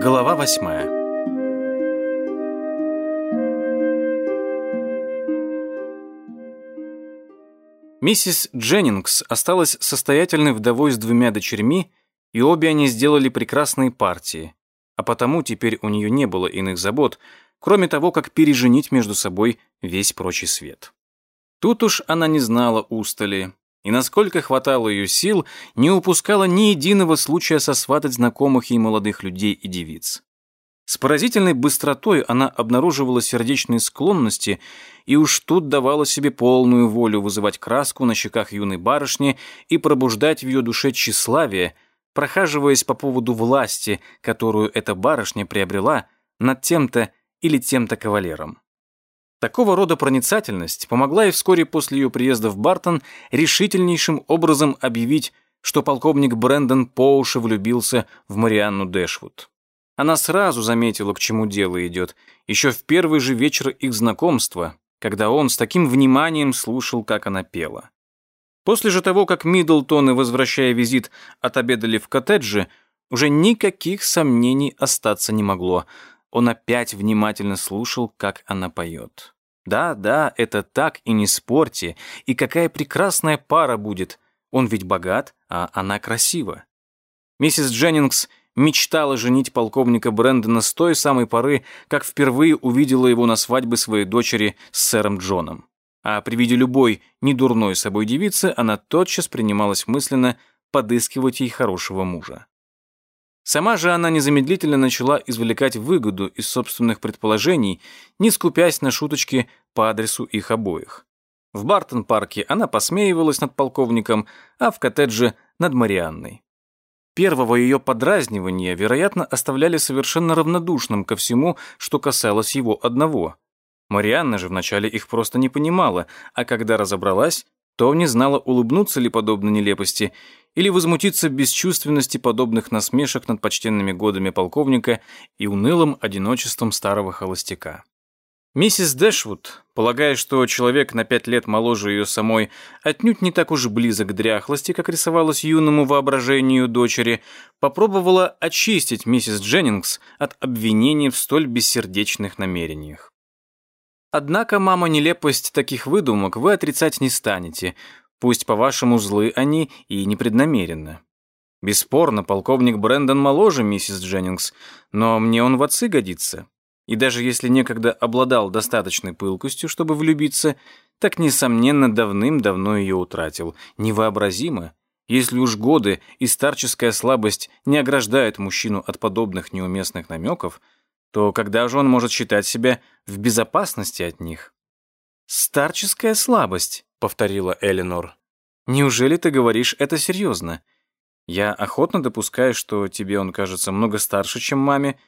Глава восьмая. Миссис Дженнингс осталась состоятельной вдовой с двумя дочерьми, и обе они сделали прекрасные партии, а потому теперь у нее не было иных забот, кроме того, как переженить между собой весь прочий свет. Тут уж она не знала устали, и, насколько хватало ее сил, не упускала ни единого случая сосватать знакомых ей молодых людей и девиц. С поразительной быстротой она обнаруживала сердечные склонности и уж тут давала себе полную волю вызывать краску на щеках юной барышни и пробуждать в ее душе тщеславие, прохаживаясь по поводу власти, которую эта барышня приобрела над тем-то или тем-то кавалером. Такого рода проницательность помогла ей вскоре после ее приезда в Бартон решительнейшим образом объявить, что полковник Брэндон по уши влюбился в Марианну Дэшвуд. Она сразу заметила, к чему дело идет, еще в первый же вечер их знакомства, когда он с таким вниманием слушал, как она пела. После же того, как Миддлтоны, возвращая визит, отобедали в коттедже, уже никаких сомнений остаться не могло — он опять внимательно слушал, как она поет. Да, да, это так, и не спорьте. И какая прекрасная пара будет. Он ведь богат, а она красива. Миссис Дженнингс мечтала женить полковника Брэндона с той самой поры, как впервые увидела его на свадьбе своей дочери с сэром Джоном. А при виде любой недурной собой девицы она тотчас принималась мысленно подыскивать ей хорошего мужа. Сама же она незамедлительно начала извлекать выгоду из собственных предположений, не скупясь на шуточки по адресу их обоих. В Бартон-парке она посмеивалась над полковником, а в коттедже — над Марианной. Первого ее подразнивания, вероятно, оставляли совершенно равнодушным ко всему, что касалось его одного. Марианна же вначале их просто не понимала, а когда разобралась, то не знала, улыбнуться ли подобной нелепости или возмутиться бесчувственности подобных насмешек над почтенными годами полковника и унылым одиночеством старого холостяка. Миссис Дэшвуд, полагая, что человек на пять лет моложе ее самой, отнюдь не так уж близок к дряхлости, как рисовалось юному воображению дочери, попробовала очистить миссис Дженнингс от обвинений в столь бессердечных намерениях. Однако, мама, нелепость таких выдумок вы отрицать не станете, пусть по-вашему злы они и непреднамеренно. Бесспорно, полковник Брэндон моложе миссис Дженнингс, но мне он в отцы годится. И даже если некогда обладал достаточной пылкостью, чтобы влюбиться, так, несомненно, давным-давно ее утратил. Невообразимо, если уж годы и старческая слабость не ограждают мужчину от подобных неуместных намеков, то когда же он может считать себя в безопасности от них? «Старческая слабость», — повторила Эленор. «Неужели ты говоришь это серьезно? Я охотно допускаю, что тебе он кажется много старше, чем маме,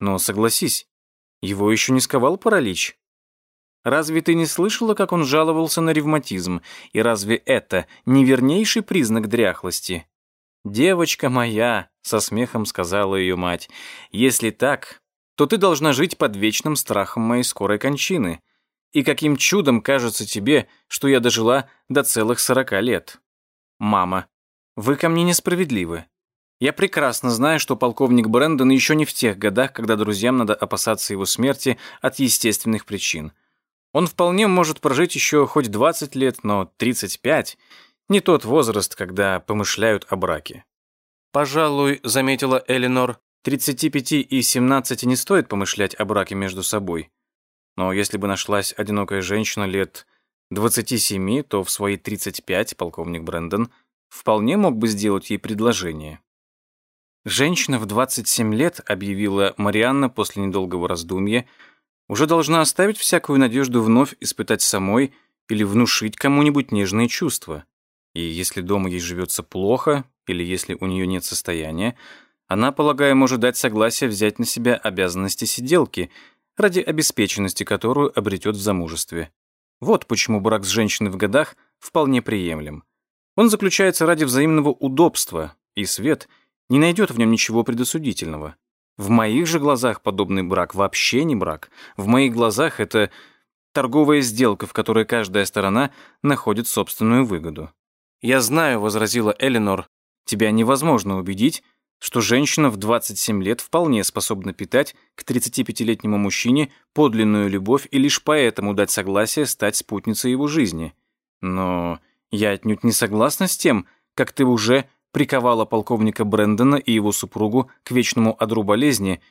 но согласись, его еще не сковал паралич. Разве ты не слышала, как он жаловался на ревматизм, и разве это не вернейший признак дряхлости?» «Девочка моя», — со смехом сказала ее мать, — «если так, то ты должна жить под вечным страхом моей скорой кончины. И каким чудом кажется тебе, что я дожила до целых сорока лет? Мама, вы ко мне несправедливы. Я прекрасно знаю, что полковник Брэндон еще не в тех годах, когда друзьям надо опасаться его смерти от естественных причин. Он вполне может прожить еще хоть 20 лет, но 35 — не тот возраст, когда помышляют о браке. «Пожалуй», — заметила Элинор, 35 и 17 не стоит помышлять о браке между собой. Но если бы нашлась одинокая женщина лет 27, то в свои 35 полковник Брэндон вполне мог бы сделать ей предложение. Женщина в 27 лет, объявила Марианна после недолгого раздумья, уже должна оставить всякую надежду вновь испытать самой или внушить кому-нибудь нежные чувства. И если дома ей живется плохо, или если у нее нет состояния, она, полагаю, может дать согласие взять на себя обязанности сиделки ради обеспеченности, которую обретет в замужестве. Вот почему брак с женщиной в годах вполне приемлем. Он заключается ради взаимного удобства, и Свет не найдет в нем ничего предосудительного. В моих же глазах подобный брак вообще не брак. В моих глазах это торговая сделка, в которой каждая сторона находит собственную выгоду. «Я знаю», — возразила Эленор, — «тебя невозможно убедить, что женщина в 27 лет вполне способна питать к 35-летнему мужчине подлинную любовь и лишь поэтому дать согласие стать спутницей его жизни. Но я отнюдь не согласна с тем, как ты уже приковала полковника Брэндона и его супругу к вечному одру болезни,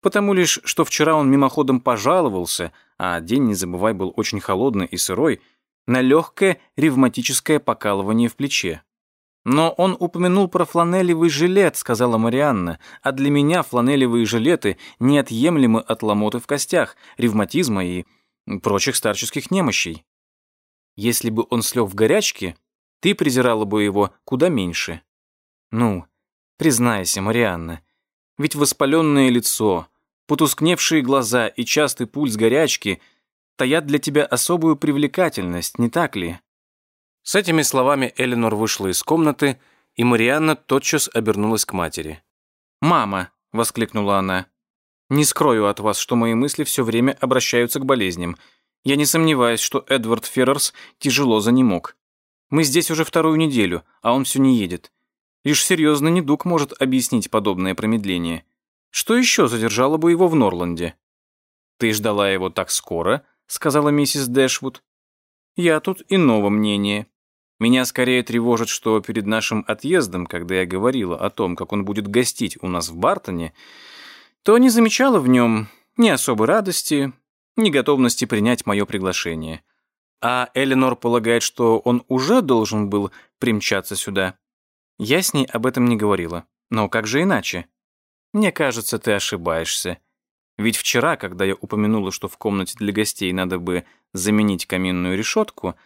потому лишь, что вчера он мимоходом пожаловался, а день, не забывай, был очень холодный и сырой, на легкое ревматическое покалывание в плече. «Но он упомянул про фланелевый жилет», — сказала Марианна, «а для меня фланелевые жилеты неотъемлемы от ломоты в костях, ревматизма и прочих старческих немощей. Если бы он слег в горячке, ты презирала бы его куда меньше. Ну, признайся, Марианна, ведь воспаленное лицо, потускневшие глаза и частый пульс горячки таят для тебя особую привлекательность, не так ли?» С этими словами Эленор вышла из комнаты, и Марианна тотчас обернулась к матери. «Мама!» — воскликнула она. «Не скрою от вас, что мои мысли все время обращаются к болезням. Я не сомневаюсь, что Эдвард Феррерс тяжело занемог. Мы здесь уже вторую неделю, а он все не едет. Лишь серьезный недуг может объяснить подобное промедление. Что еще задержало бы его в Норланде?» «Ты ждала его так скоро?» — сказала миссис Дэшвуд. «Я тут иного мнения. Меня скорее тревожит, что перед нашим отъездом, когда я говорила о том, как он будет гостить у нас в Бартоне, то не замечала в нем ни особой радости, ни готовности принять мое приглашение. А Эленор полагает, что он уже должен был примчаться сюда. Я с ней об этом не говорила. Но как же иначе? Мне кажется, ты ошибаешься. Ведь вчера, когда я упомянула, что в комнате для гостей надо бы заменить каминную решетку,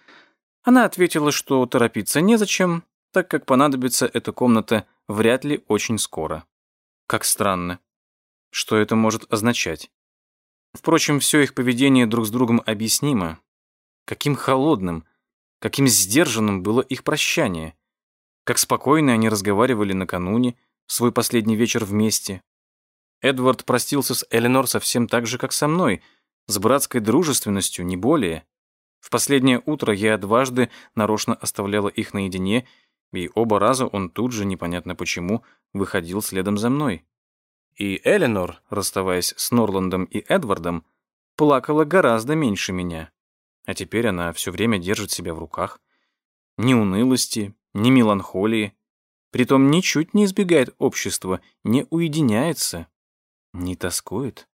она ответила, что торопиться незачем, так как понадобится эта комната вряд ли очень скоро. Как странно. Что это может означать? Впрочем, все их поведение друг с другом объяснимо. Каким холодным, каким сдержанным было их прощание. Как спокойно они разговаривали накануне, в свой последний вечер вместе. Эдвард простился с Эленор совсем так же, как со мной, с братской дружественностью, не более. В последнее утро я дважды нарочно оставляла их наедине, и оба раза он тут же, непонятно почему, выходил следом за мной. И Эленор, расставаясь с Норландом и Эдвардом, плакала гораздо меньше меня. А теперь она все время держит себя в руках. Ни унылости, ни меланхолии. Притом ничуть не избегает общества, не уединяется, не тоскует.